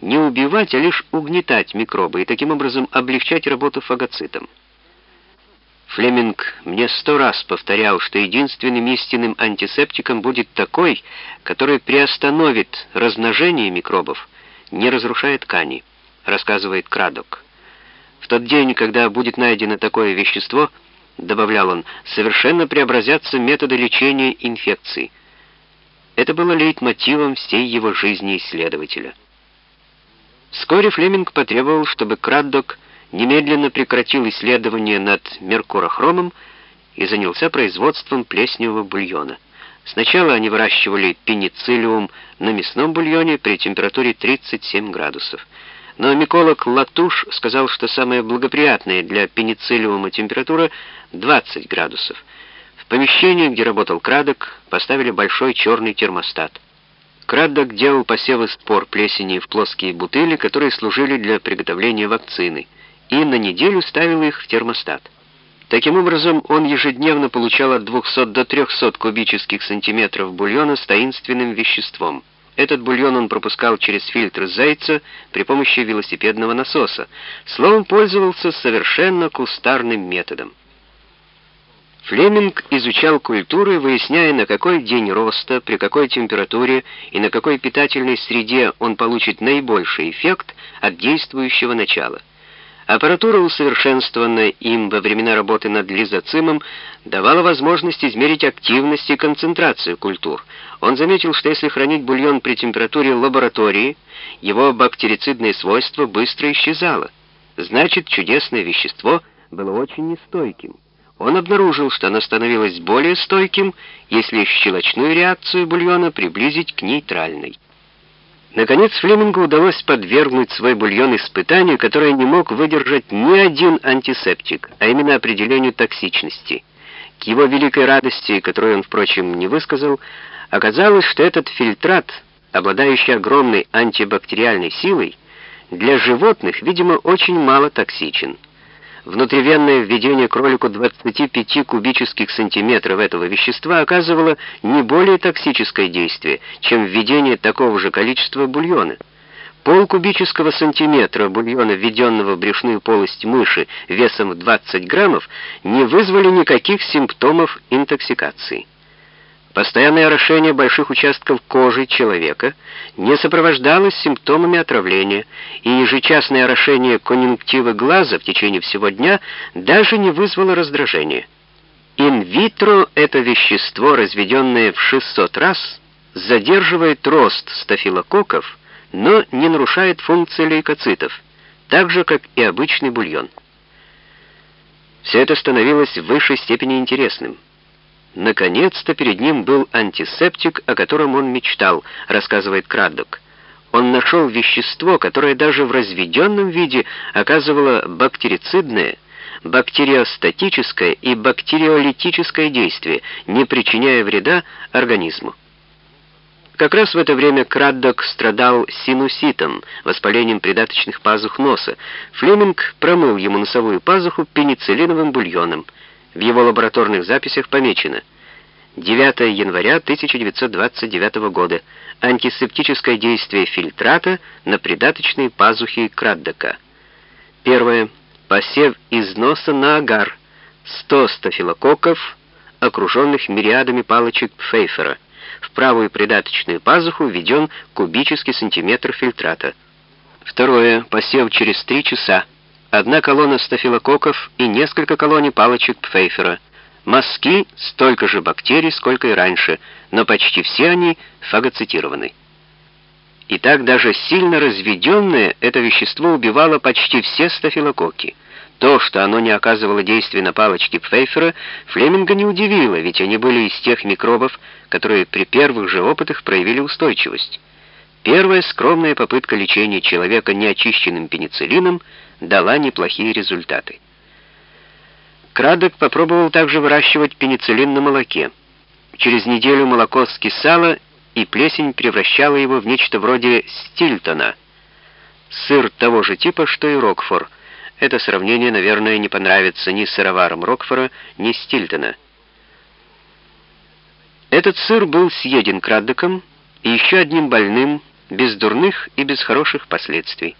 не убивать, а лишь угнетать микробы и таким образом облегчать работу фагоцитам. Флеминг мне сто раз повторял, что единственным истинным антисептиком будет такой, который приостановит размножение микробов, не разрушая ткани, рассказывает Крадок. В тот день, когда будет найдено такое вещество, добавлял он, совершенно преобразятся методы лечения инфекций. Это было лейтмотивом всей его жизни исследователя. Вскоре Флеминг потребовал, чтобы Краддок немедленно прекратил исследования над меркурохромом и занялся производством плесневого бульона. Сначала они выращивали пенициллиум на мясном бульоне при температуре 37 градусов. Но миколог Латуш сказал, что самая благоприятная для пенициллиума температура 20 градусов. В помещении, где работал Крадок, поставили большой черный термостат. Краддок делал посевы спор плесени в плоские бутыли, которые служили для приготовления вакцины, и на неделю ставил их в термостат. Таким образом, он ежедневно получал от 200 до 300 кубических сантиметров бульона с таинственным веществом. Этот бульон он пропускал через фильтр зайца при помощи велосипедного насоса. Словом, пользовался совершенно кустарным методом. Флеминг изучал культуры, выясняя, на какой день роста, при какой температуре и на какой питательной среде он получит наибольший эффект от действующего начала. Аппаратура, усовершенствованная им во времена работы над лизоцимом, давала возможность измерить активность и концентрацию культур. Он заметил, что если хранить бульон при температуре лаборатории, его бактерицидное свойство быстро исчезало. Значит, чудесное вещество было очень нестойким. Он обнаружил, что оно становилось более стойким, если щелочную реакцию бульона приблизить к нейтральной. Наконец Флемингу удалось подвергнуть свой бульон испытанию, которое не мог выдержать ни один антисептик, а именно определению токсичности. К его великой радости, которую он, впрочем, не высказал, оказалось, что этот фильтрат, обладающий огромной антибактериальной силой, для животных, видимо, очень мало токсичен. Внутривенное введение кролику 25 кубических сантиметров этого вещества оказывало не более токсическое действие, чем введение такого же количества бульона. Полкубического сантиметра бульона, введенного в брюшную полость мыши весом в 20 граммов, не вызвали никаких симптомов интоксикации. Постоянное орошение больших участков кожи человека не сопровождалось симптомами отравления, и ежечасное орошение конъюнктивы глаза в течение всего дня даже не вызвало раздражения. Инвитро это вещество, разведенное в 600 раз, задерживает рост стафилококков, но не нарушает функции лейкоцитов, так же, как и обычный бульон. Все это становилось в высшей степени интересным. Наконец-то перед ним был антисептик, о котором он мечтал, рассказывает Краддок. Он нашел вещество, которое даже в разведенном виде оказывало бактерицидное, бактериостатическое и бактериолитическое действие, не причиняя вреда организму. Как раз в это время Краддок страдал синуситом, воспалением придаточных пазух носа. Флеминг промыл ему носовую пазуху пенициллиновым бульоном. В его лабораторных записях помечено 9 января 1929 года. Антисептическое действие фильтрата на придаточные пазухи Краддока. Первое. Посев из носа на агар. 100 стафилококков, окруженных мириадами палочек Пфейфера. В правую придаточную пазуху введен кубический сантиметр фильтрата. Второе. Посев через 3 часа одна колонна стафилококков и несколько колоний палочек Пфейфера. Мазки — столько же бактерий, сколько и раньше, но почти все они фагоцитированы. Итак, даже сильно разведенное это вещество убивало почти все стафилококки. То, что оно не оказывало действия на палочки Пфейфера, Флеминга не удивило, ведь они были из тех микробов, которые при первых же опытах проявили устойчивость. Первая скромная попытка лечения человека неочищенным пенициллином дала неплохие результаты. Крадок попробовал также выращивать пенициллин на молоке. Через неделю молоко скисало, и плесень превращала его в нечто вроде стильтона. Сыр того же типа, что и Рокфор. Это сравнение, наверное, не понравится ни сыроварам Рокфора, ни Стильтона. Этот сыр был съеден Краддоком и еще одним больным, без дурных и без хороших последствий.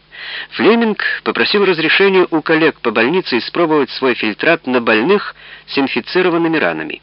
Флеминг попросил разрешения у коллег по больнице испробовать свой фильтрат на больных с инфицированными ранами.